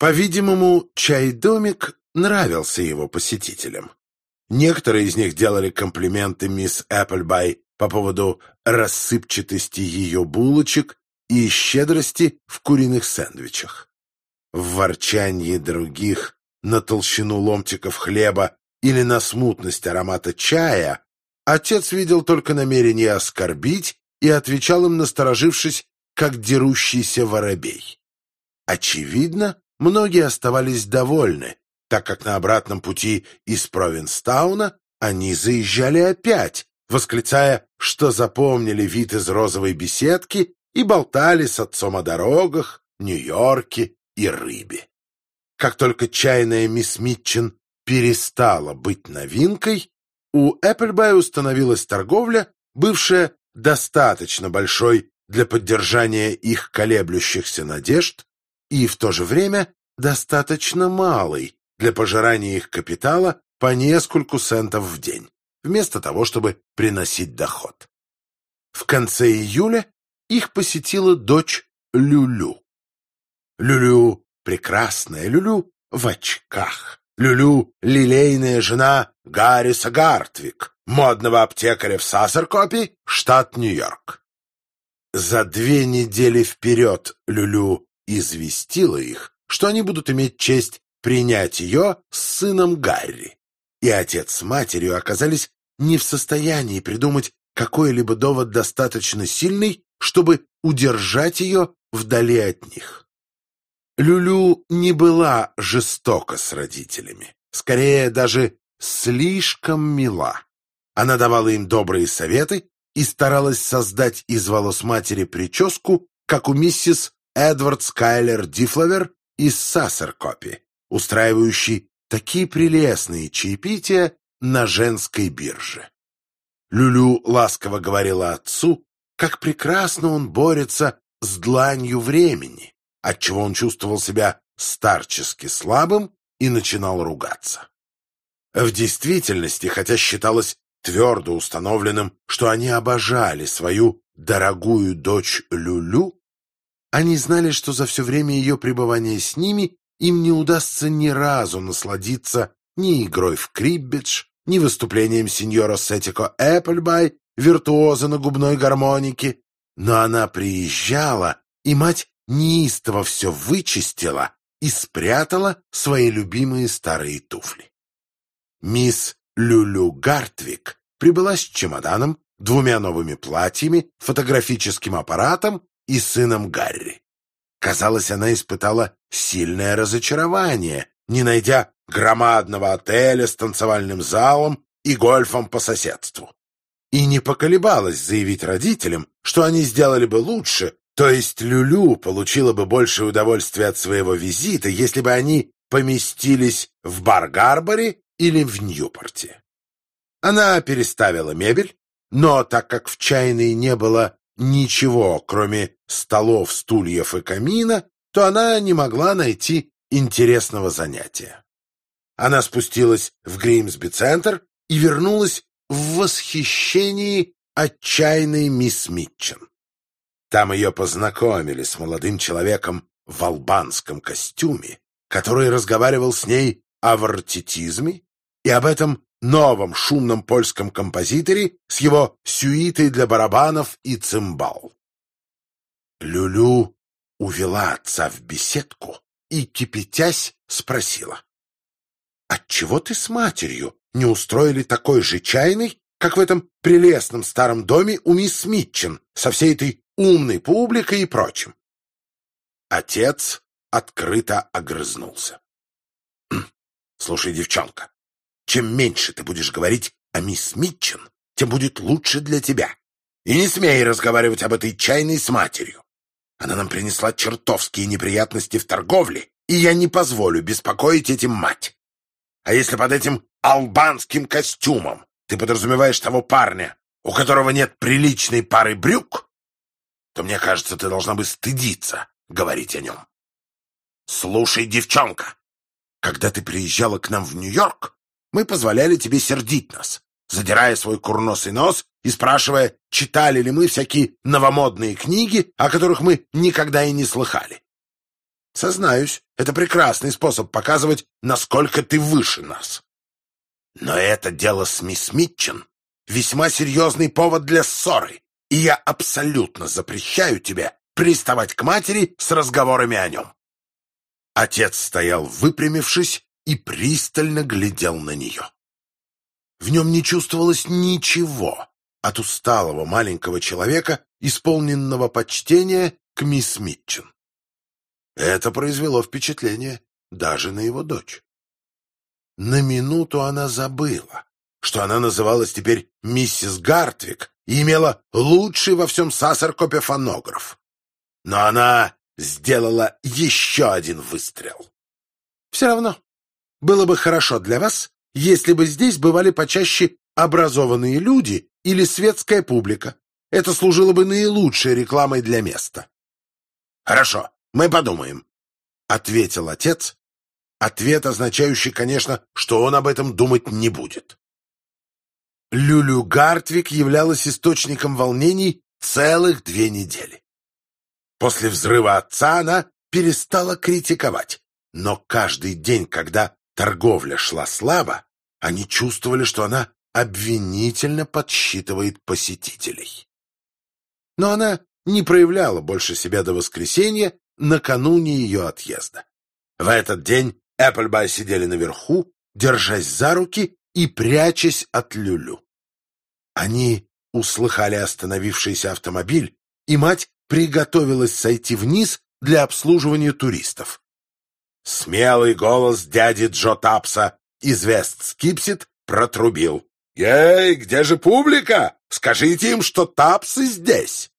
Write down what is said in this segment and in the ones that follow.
По-видимому, чай-домик нравился его посетителям. Некоторые из них делали комплименты мисс Эпплбай по поводу рассыпчатости ее булочек и щедрости в куриных сэндвичах. В ворчании других на толщину ломтиков хлеба или на смутность аромата чая отец видел только намерение оскорбить и отвечал им, насторожившись, как дерущийся воробей. Очевидно, многие оставались довольны, так как на обратном пути из Провинстауна они заезжали опять, восклицая, что запомнили вид из розовой беседки и болтали с отцом о дорогах, Нью-Йорке и рыбе. Как только чайная мисс Митчин перестала быть новинкой, у Эпплбай установилась торговля, бывшая достаточно большой для поддержания их колеблющихся надежд и в то же время достаточно малой для пожирания их капитала по нескольку центов в день, вместо того, чтобы приносить доход. В конце июля их посетила дочь Люлю. Люлю прекрасная, Люлю в очках. Люлю — лилейная жена Гарриса Гартвик, модного аптекаря в Сассеркопе, штат Нью-Йорк. За две недели вперед Люлю известила их, что они будут иметь честь принять ее с сыном Гарри. И отец с матерью оказались не в состоянии придумать какой-либо довод достаточно сильный, чтобы удержать ее вдали от них. Люлю не была жестока с родителями, скорее даже слишком мила. Она давала им добрые советы и старалась создать из волос матери прическу, как у миссис Эдвард Скайлер Дифлавер из Сассеркопи, устраивающий такие прелестные чаепития на женской бирже. Люлю ласково говорила отцу, как прекрасно он борется с дланью времени, отчего он чувствовал себя старчески слабым и начинал ругаться. В действительности, хотя считалось твердо установленным, что они обожали свою дорогую дочь Люлю, они знали, что за все время ее пребывания с ними им не удастся ни разу насладиться ни игрой в криббедж, ни выступлением сеньора Сетико Эпплбай, виртуоза на губной гармонике. Но она приезжала, и мать неистово все вычистила и спрятала свои любимые старые туфли. Мисс Люлю Гартвик прибыла с чемоданом, двумя новыми платьями, фотографическим аппаратом и сыном Гарри. Казалось, она испытала сильное разочарование, не найдя громадного отеля с танцевальным залом и гольфом по соседству. И не поколебалась заявить родителям, что они сделали бы лучше, то есть Люлю получила бы большее удовольствие от своего визита, если бы они поместились в Бар-Гарборе или в Ньюпорте. Она переставила мебель, но так как в чайной не было ничего, кроме столов, стульев и камина, то она не могла найти интересного занятия. Она спустилась в Гримсби-центр и вернулась в восхищении отчаянной мисс Митчен. Там ее познакомили с молодым человеком в албанском костюме, который разговаривал с ней о вартитизме и об этом новом шумном польском композиторе с его сюитой для барабанов и цимбал. Люлю увела отца в беседку и, кипятясь, спросила. «Отчего ты с матерью не устроили такой же чайный, как в этом прелестном старом доме у мисс Митчин, со всей этой умной публикой и прочим?» Отец открыто огрызнулся. «Хм, «Слушай, девчонка, чем меньше ты будешь говорить о мисс Митчин, тем будет лучше для тебя. И не смей разговаривать об этой чайной с матерью. Она нам принесла чертовские неприятности в торговле, и я не позволю беспокоить этим мать. А если под этим албанским костюмом ты подразумеваешь того парня, у которого нет приличной пары брюк, то, мне кажется, ты должна бы стыдиться говорить о нем. Слушай, девчонка, когда ты приезжала к нам в Нью-Йорк, мы позволяли тебе сердить нас, задирая свой курносый нос и спрашивая, читали ли мы всякие новомодные книги, о которых мы никогда и не слыхали. Сознаюсь, это прекрасный способ показывать, насколько ты выше нас. Но это дело с мисс Митчен весьма серьезный повод для ссоры, и я абсолютно запрещаю тебе приставать к матери с разговорами о нем. Отец стоял выпрямившись и пристально глядел на нее. В нем не чувствовалось ничего от усталого маленького человека, исполненного почтения к мисс Митчен. Это произвело впечатление даже на его дочь. На минуту она забыла, что она называлась теперь миссис Гартвик и имела лучший во всем Сассеркопе фонограф. Но она сделала еще один выстрел. Все равно, было бы хорошо для вас, если бы здесь бывали почаще образованные люди или светская публика. Это служило бы наилучшей рекламой для места. Хорошо, мы подумаем, — ответил отец. Ответ, означающий, конечно, что он об этом думать не будет. Люлю Гартвик являлась источником волнений целых две недели. После взрыва отца она перестала критиковать, но каждый день, когда торговля шла слабо, они чувствовали, что она обвинительно подсчитывает посетителей. Но она не проявляла больше себя до воскресенья накануне ее отъезда. В этот день Эпплбай сидели наверху, держась за руки и прячась от Люлю. Они услыхали остановившийся автомобиль, и мать приготовилась сойти вниз для обслуживания туристов. Смелый голос дяди Джо Тапса из Вест-Скипсит протрубил. «Ей, где же публика? Скажите им, что Тапсы здесь!»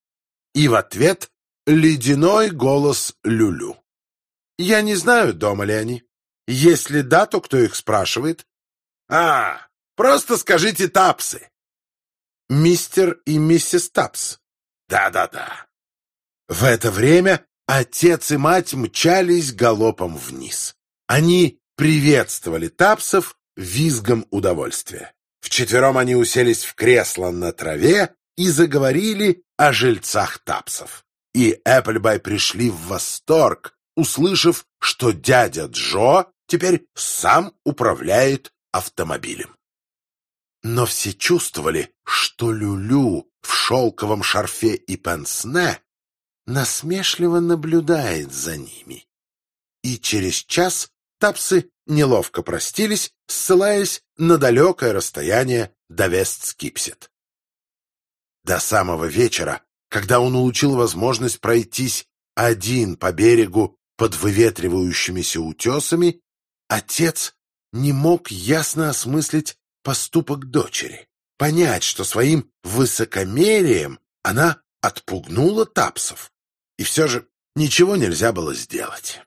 И в ответ ледяной голос Люлю. «Я не знаю, дома ли они. Если да, то кто их спрашивает?» «А, просто скажите Тапсы!» «Мистер и миссис Тапс». «Да-да-да». В это время отец и мать мчались галопом вниз. Они приветствовали Тапсов визгом удовольствия. Вчетвером они уселись в кресло на траве и заговорили о жильцах Тапсов. И Эпплбай пришли в восторг, услышав, что дядя Джо теперь сам управляет автомобилем. Но все чувствовали, что Люлю в шелковом шарфе и пенсне насмешливо наблюдает за ними. И через час тапсы неловко простились, ссылаясь на далекое расстояние до Вестскипсет. До самого вечера, когда он улучил возможность пройтись один по берегу под выветривающимися утесами, отец не мог ясно осмыслить поступок дочери, понять, что своим высокомерием она отпугнула тапсов. И все же ничего нельзя было сделать.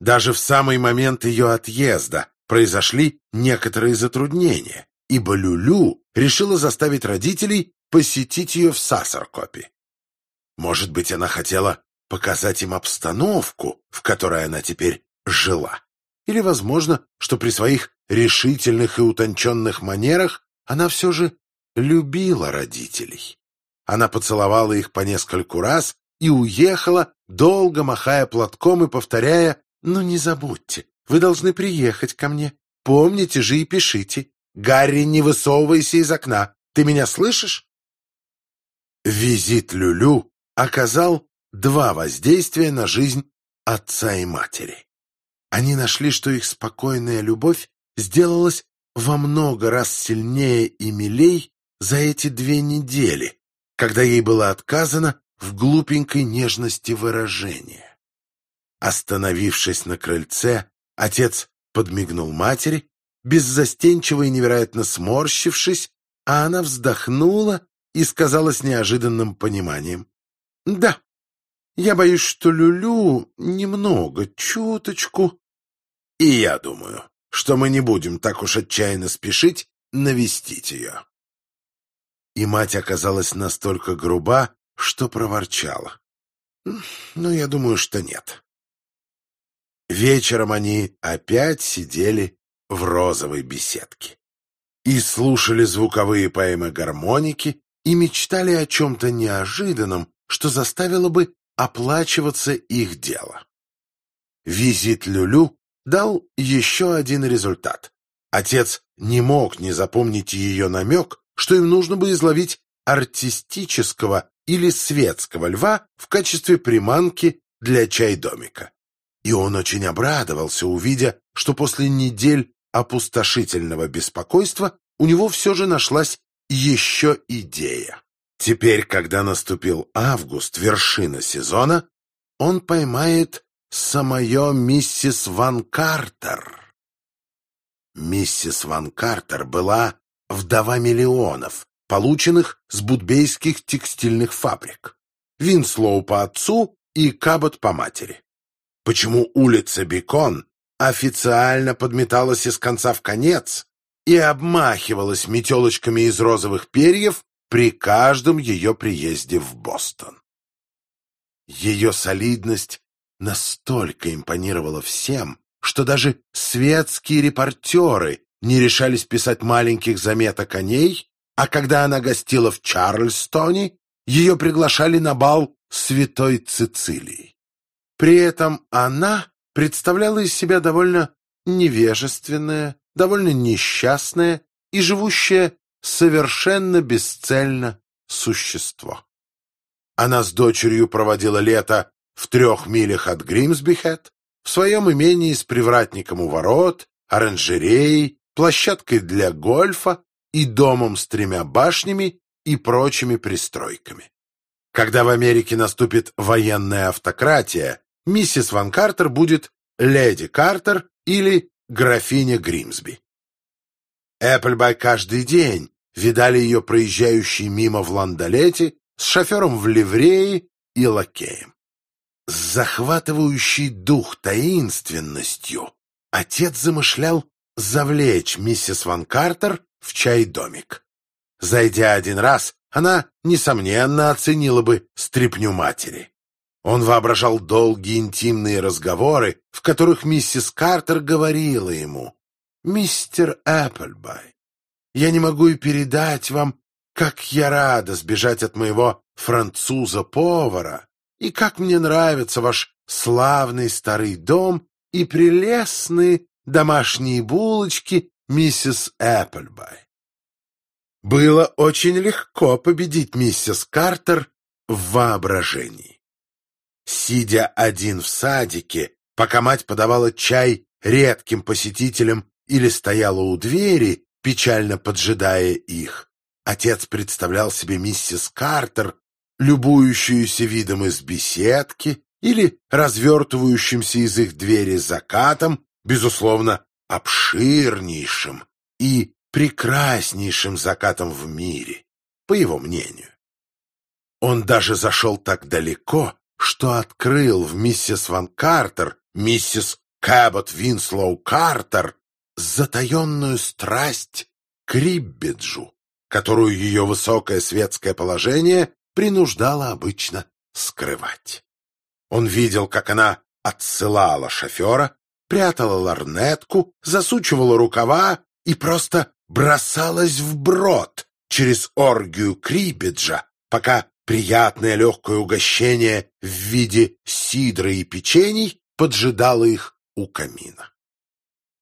Даже в самый момент ее отъезда произошли некоторые затруднения, ибо Люлю решила заставить родителей посетить ее в Сассаркопе. Может быть, она хотела показать им обстановку, в которой она теперь жила. Или, возможно, что при своих решительных и утонченных манерах она все же любила родителей. Она поцеловала их по нескольку раз и уехала, долго махая платком и повторяя «Ну не забудьте, вы должны приехать ко мне. Помните же и пишите. Гарри, не высовывайся из окна. Ты меня слышишь?» Визит Люлю оказал два воздействия на жизнь отца и матери. Они нашли, что их спокойная любовь сделалась во много раз сильнее и милей за эти две недели, когда ей было отказано в глупенькой нежности выражения. Остановившись на крыльце, отец подмигнул матери, беззастенчиво и невероятно сморщившись, а она вздохнула и сказала с неожиданным пониманием. «Да, я боюсь, что Люлю немного, чуточку...» «И я думаю, что мы не будем так уж отчаянно спешить навестить ее». И мать оказалась настолько груба, что проворчала. «Ну, я думаю, что нет». Вечером они опять сидели в розовой беседке и слушали звуковые поэмы гармоники и мечтали о чем-то неожиданном, что заставило бы оплачиваться их дело. визит Люлю дал еще один результат. Отец не мог не запомнить ее намек, что им нужно бы изловить артистического или светского льва в качестве приманки для чайдомика. И он очень обрадовался, увидя, что после недель опустошительного беспокойства у него все же нашлась еще идея. Теперь, когда наступил август, вершина сезона, он поймает самое миссис Ван Картер. Миссис Ван Картер была вдова миллионов, полученных с будбейских текстильных фабрик. Винслоу по отцу и Кабот по матери. Почему улица Бекон официально подметалась из конца в конец и обмахивалась метелочками из розовых перьев при каждом ее приезде в Бостон. Ее солидность настолько импонировала всем, что даже светские репортеры не решались писать маленьких заметок о ней, а когда она гостила в Чарльстоне, ее приглашали на бал Святой Цицилии. При этом она представляла из себя довольно невежественное, довольно несчастное и живущее совершенно бесцельно существо. Она с дочерью проводила лето в трех милях от Гримсбихет, в своем имении с привратником у ворот, оранжереей, площадкой для гольфа и домом с тремя башнями и прочими пристройками. Когда в Америке наступит военная автократия, миссис Ван Картер будет леди Картер или графиня Гримсби. Эпплбай каждый день видали ее проезжающей мимо в ландолете с шофером в ливрее и лакеем. С захватывающей дух таинственностью отец замышлял завлечь миссис Ван Картер в чай-домик. Зайдя один раз, она, несомненно, оценила бы стряпню матери. Он воображал долгие интимные разговоры, в которых миссис Картер говорила ему, «Мистер Эпплбай, я не могу и передать вам, как я рада сбежать от моего француза-повара, и как мне нравится ваш славный старый дом и прелестные домашние булочки, миссис Эпплбай». Было очень легко победить миссис Картер в воображении. Сидя один в садике, пока мать подавала чай редким посетителям или стояла у двери, печально поджидая их, отец представлял себе миссис Картер, любующуюся видом из беседки или развертывающимся из их двери закатом, безусловно, обширнейшим и прекраснейшим закатом в мире, по его мнению. Он даже зашел так далеко, что открыл в миссис Ван Картер, миссис Кэббот Винслоу Картер, затаенную страсть к Риббиджу, которую ее высокое светское положение принуждало обычно скрывать. Он видел, как она отсылала шофера, прятала ларнетку, засучивала рукава и просто бросалась вброд через оргию Крибиджа, пока Приятное легкое угощение в виде сидра и печений поджидало их у камина.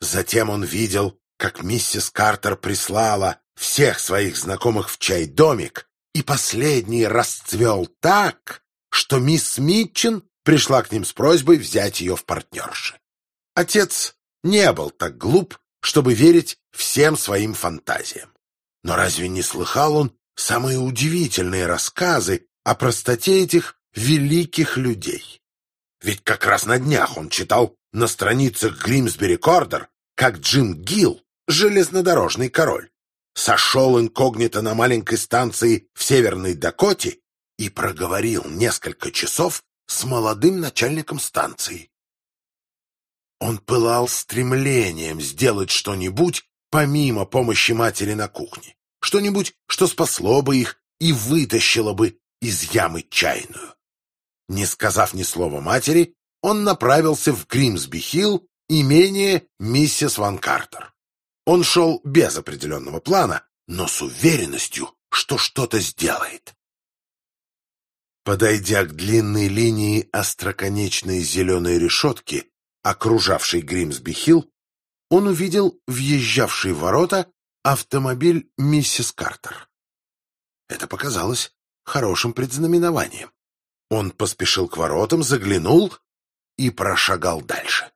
Затем он видел, как миссис Картер прислала всех своих знакомых в чай-домик, и последний расцвел так, что мисс Митчин пришла к ним с просьбой взять ее в партнерши. Отец не был так глуп, чтобы верить всем своим фантазиям. Но разве не слыхал он самые удивительные рассказы о простоте этих великих людей. Ведь как раз на днях он читал на страницах Гримсбери Кордер, как Джим Гилл, железнодорожный король, сошел инкогнито на маленькой станции в Северной Дакоте и проговорил несколько часов с молодым начальником станции. Он пылал стремлением сделать что-нибудь помимо помощи матери на кухне что-нибудь, что спасло бы их и вытащило бы из ямы чайную. Не сказав ни слова матери, он направился в Гримсби-Хилл, имение миссис Ван Картер. Он шел без определенного плана, но с уверенностью, что что-то сделает. Подойдя к длинной линии остроконечной зеленой решетки, окружавшей Гримсби-Хилл, он увидел въезжавший в ворота автомобиль миссис Картер. Это показалось хорошим предзнаменованием. Он поспешил к воротам, заглянул и прошагал дальше.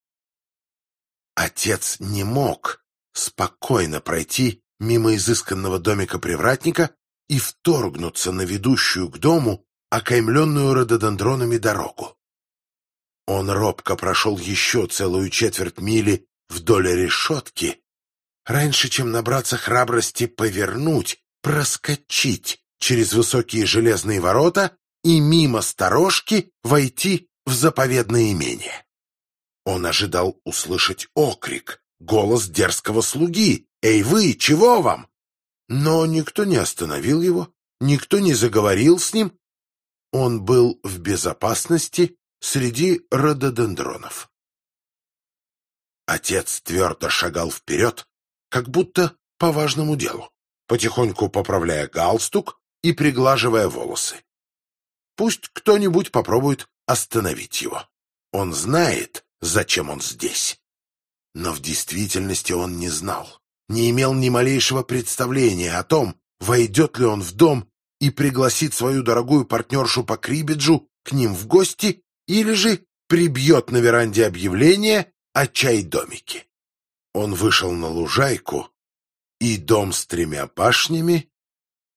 Отец не мог спокойно пройти мимо изысканного домика привратника и вторгнуться на ведущую к дому, окаймленную рододендронами дорогу. Он робко прошел еще целую четверть мили вдоль решетки, раньше, чем набраться храбрости повернуть, проскочить через высокие железные ворота и мимо сторожки войти в заповедное имение. Он ожидал услышать окрик, голос дерзкого слуги «Эй вы, чего вам?» Но никто не остановил его, никто не заговорил с ним. Он был в безопасности среди рододендронов. Отец твердо шагал вперед, как будто по важному делу, потихоньку поправляя галстук и приглаживая волосы. Пусть кто-нибудь попробует остановить его. Он знает, зачем он здесь. Но в действительности он не знал, не имел ни малейшего представления о том, войдет ли он в дом и пригласит свою дорогую партнершу по крибиджу к ним в гости или же прибьет на веранде объявление о чай-домике. Он вышел на лужайку, и дом с тремя башнями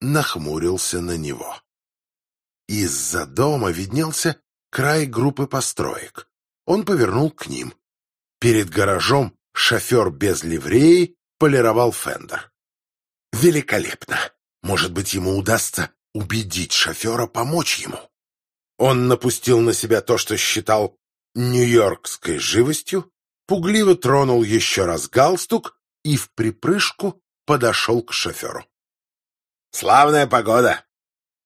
нахмурился на него. Из-за дома виднелся край группы построек. Он повернул к ним. Перед гаражом шофер без ливреи полировал фендер. Великолепно! Может быть, ему удастся убедить шофера помочь ему. Он напустил на себя то, что считал нью-йоркской живостью, пугливо тронул еще раз галстук и в припрыжку подошел к шоферу. «Славная погода!»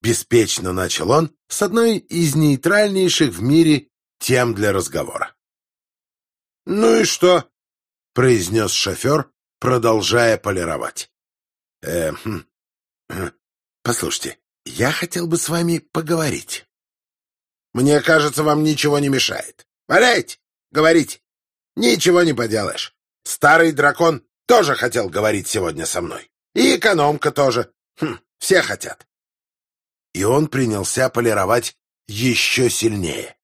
Беспечно начал он с одной из нейтральнейших в мире тем для разговора. «Ну и что?» — произнес шофер, продолжая полировать. «Э, хм, хм, послушайте, я хотел бы с вами поговорить». «Мне кажется, вам ничего не мешает. Валяйте, говорите. Ничего не поделаешь. Старый дракон тоже хотел говорить сегодня со мной. И экономка тоже. Хм, все хотят. И он принялся полировать еще сильнее.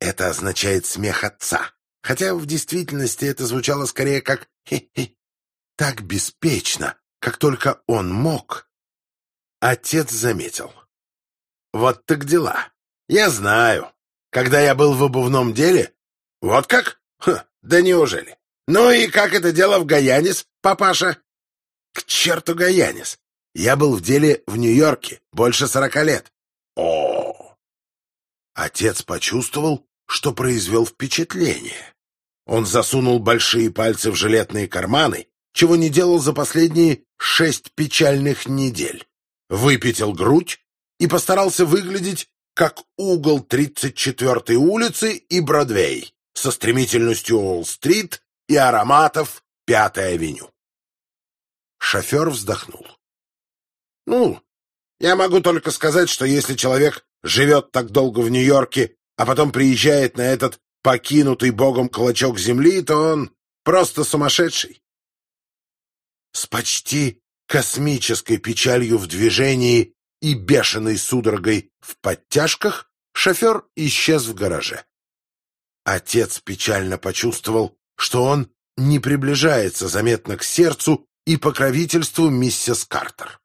Это означает смех отца. Хотя в действительности это звучало скорее как «хе-хе». Так беспечно, как только он мог. Отец заметил. Вот так дела. Я знаю. Когда я был в обувном деле... Вот как? Ха, да неужели? Ну и как это дело в Гаянис, папаша? К черту Гаянис! Я был в деле в Нью-Йорке больше сорока лет. О! Отец почувствовал, что произвел впечатление. Он засунул большие пальцы в жилетные карманы, чего не делал за последние шесть печальных недель. Выпятил грудь и постарался выглядеть как угол 34-й улицы и Бродвей со стремительностью Уолл-стрит и ароматов Пятой авеню. Шофер вздохнул. «Ну, я могу только сказать, что если человек живет так долго в Нью-Йорке, а потом приезжает на этот покинутый богом клочок земли, то он просто сумасшедший». С почти космической печалью в движении и бешеной судорогой в подтяжках шофер исчез в гараже. Отец печально почувствовал, что он не приближается заметно к сердцу и покровительству миссис Картер.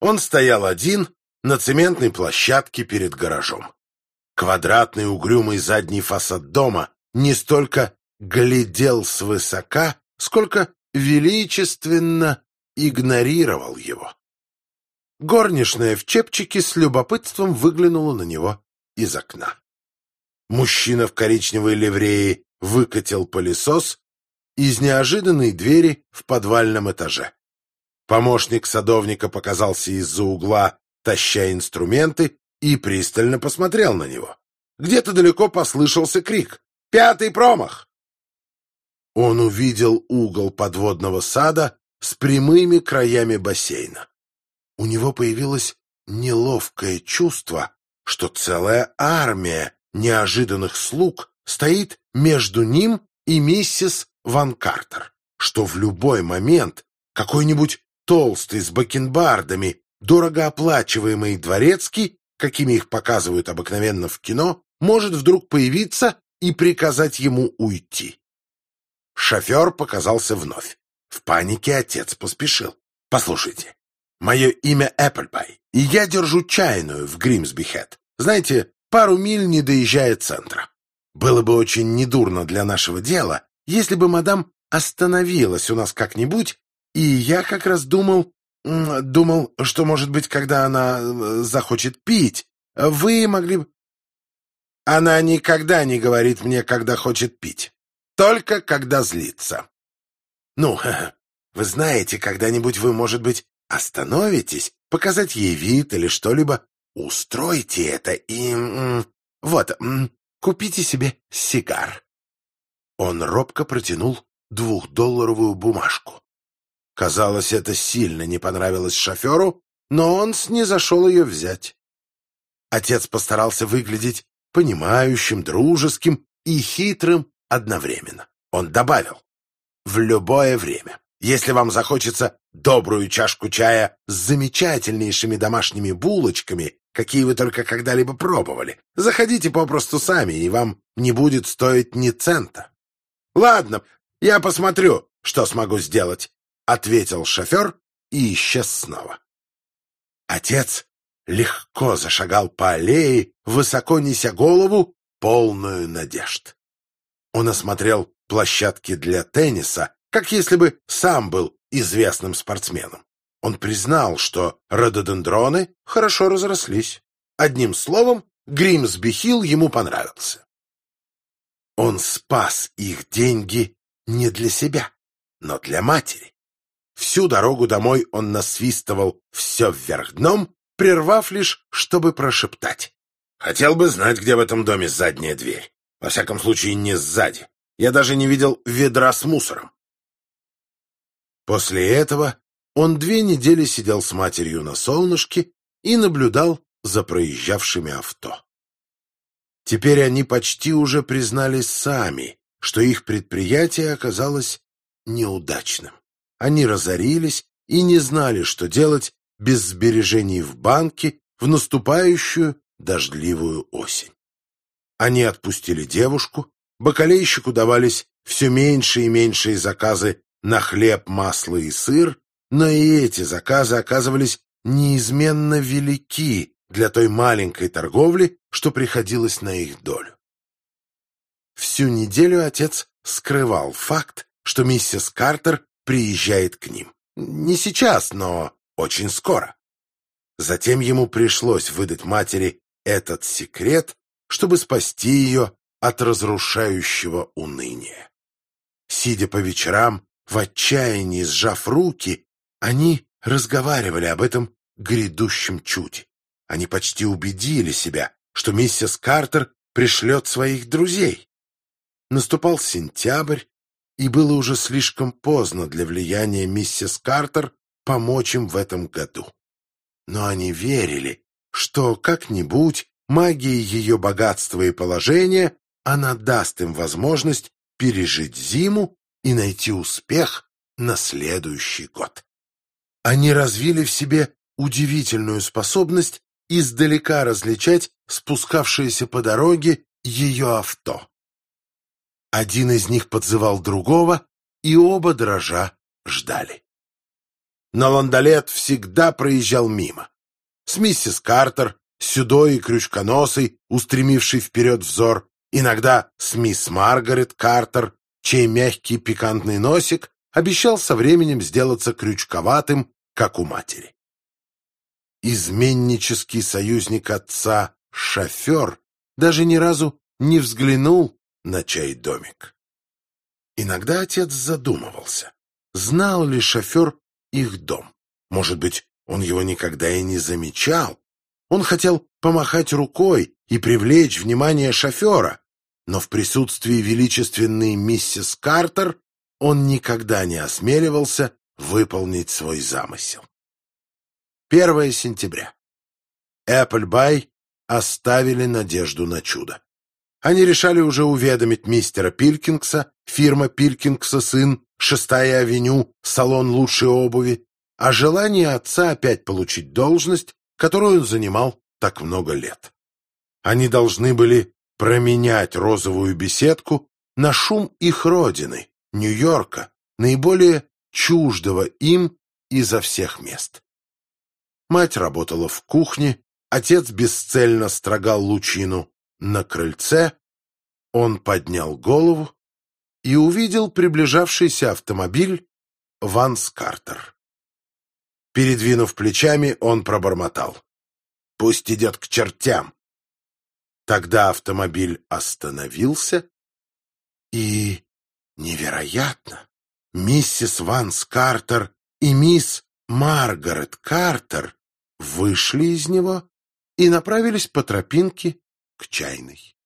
Он стоял один на цементной площадке перед гаражом. Квадратный угрюмый задний фасад дома не столько глядел свысока, сколько величественно игнорировал его. Горничная в чепчике с любопытством выглянула на него из окна. Мужчина в коричневой ливреи выкатил пылесос из неожиданной двери в подвальном этаже. Помощник садовника показался из-за угла, таща инструменты, и пристально посмотрел на него. Где-то далеко послышался крик «Пятый промах!». Он увидел угол подводного сада с прямыми краями бассейна. У него появилось неловкое чувство, что целая армия неожиданных слуг стоит между ним и миссис Ван Картер, что в любой момент какой-нибудь толстый с бакенбардами, дорого оплачиваемый дворецкий, какими их показывают обыкновенно в кино, может вдруг появиться и приказать ему уйти. Шофер показался вновь. В панике отец поспешил. «Послушайте, мое имя Эпплбай, и я держу чайную в Гримсби-Хэт. Знаете, пару миль не доезжая центра. Было бы очень недурно для нашего дела, если бы мадам остановилась у нас как-нибудь, и я как раз думал, думал, что, может быть, когда она э, захочет пить, вы могли бы... Она никогда не говорит мне, когда хочет пить, только когда злится. Ну, вы знаете, когда-нибудь вы, может быть, остановитесь, показать ей вид или что-либо, устройте это и... Вот, Купите себе сигар». Он робко протянул двухдолларовую бумажку. Казалось, это сильно не понравилось шоферу, но он снизошел ее взять. Отец постарался выглядеть понимающим, дружеским и хитрым одновременно. Он добавил, «В любое время, если вам захочется добрую чашку чая с замечательнейшими домашними булочками какие вы только когда-либо пробовали. Заходите попросту сами, и вам не будет стоить ни цента. — Ладно, я посмотрю, что смогу сделать, — ответил шофер и исчез снова. Отец легко зашагал по аллее, высоко неся голову, полную надежд. Он осмотрел площадки для тенниса, как если бы сам был известным спортсменом. Он признал, что рододендроны хорошо разрослись. Одним словом, Гримсби-Хилл ему понравился. Он спас их деньги не для себя, но для матери. Всю дорогу домой он насвистывал все вверх дном, прервав лишь, чтобы прошептать. «Хотел бы знать, где в этом доме задняя дверь. Во всяком случае, не сзади. Я даже не видел ведра с мусором». После этого он две недели сидел с матерью на солнышке и наблюдал за проезжавшими авто. Теперь они почти уже признались сами, что их предприятие оказалось неудачным. Они разорились и не знали, что делать без сбережений в банке в наступающую дождливую осень. Они отпустили девушку, бакалейщику давались все меньше и меньшие заказы на хлеб, масло и сыр, но и эти заказы оказывались неизменно велики для той маленькой торговли, что приходилось на их долю. Всю неделю отец скрывал факт, что миссис Картер приезжает к ним. Не сейчас, но очень скоро. Затем ему пришлось выдать матери этот секрет, чтобы спасти ее от разрушающего уныния. Сидя по вечерам, в отчаянии сжав руки, они разговаривали об этом грядущем чуде. Они почти убедили себя, что миссис Картер пришлет своих друзей. Наступал сентябрь, и было уже слишком поздно для влияния миссис Картер помочь им в этом году. Но они верили, что как-нибудь магией ее богатства и положения она даст им возможность пережить зиму и найти успех на следующий год. Они развили в себе удивительную способность издалека различать спускавшиеся по дороге ее авто. Один из них подзывал другого, и оба дрожа ждали. Но ландолет всегда проезжал мимо. С миссис Картер, седой и крючконосой, устремивший вперед взор, иногда с мисс Маргарет Картер, чей мягкий пикантный носик обещал со временем сделаться крючковатым как у матери. Изменнический союзник отца, шофер, даже ни разу не взглянул на чай-домик. Иногда отец задумывался, знал ли шофер их дом. Может быть, он его никогда и не замечал. Он хотел помахать рукой и привлечь внимание шофера, но в присутствии величественной миссис Картер он никогда не осмеливался выполнить свой замысел. 1 сентября. Эпплбай оставили надежду на чудо. Они решали уже уведомить мистера Пилькингса, фирма Пилькингса сын, шестая авеню, салон лучшей обуви, о желании отца опять получить должность, которую он занимал так много лет. Они должны были променять розовую беседку на шум их родины, Нью-Йорка, наиболее чуждого им изо всех мест. Мать работала в кухне, отец бесцельно строгал лучину на крыльце. Он поднял голову и увидел приближавшийся автомобиль Ванс Картер. Передвинув плечами, он пробормотал. «Пусть идет к чертям!» Тогда автомобиль остановился, и, невероятно, миссис Ванс Картер и мисс Маргарет Картер вышли из него и направились по тропинке к чайной.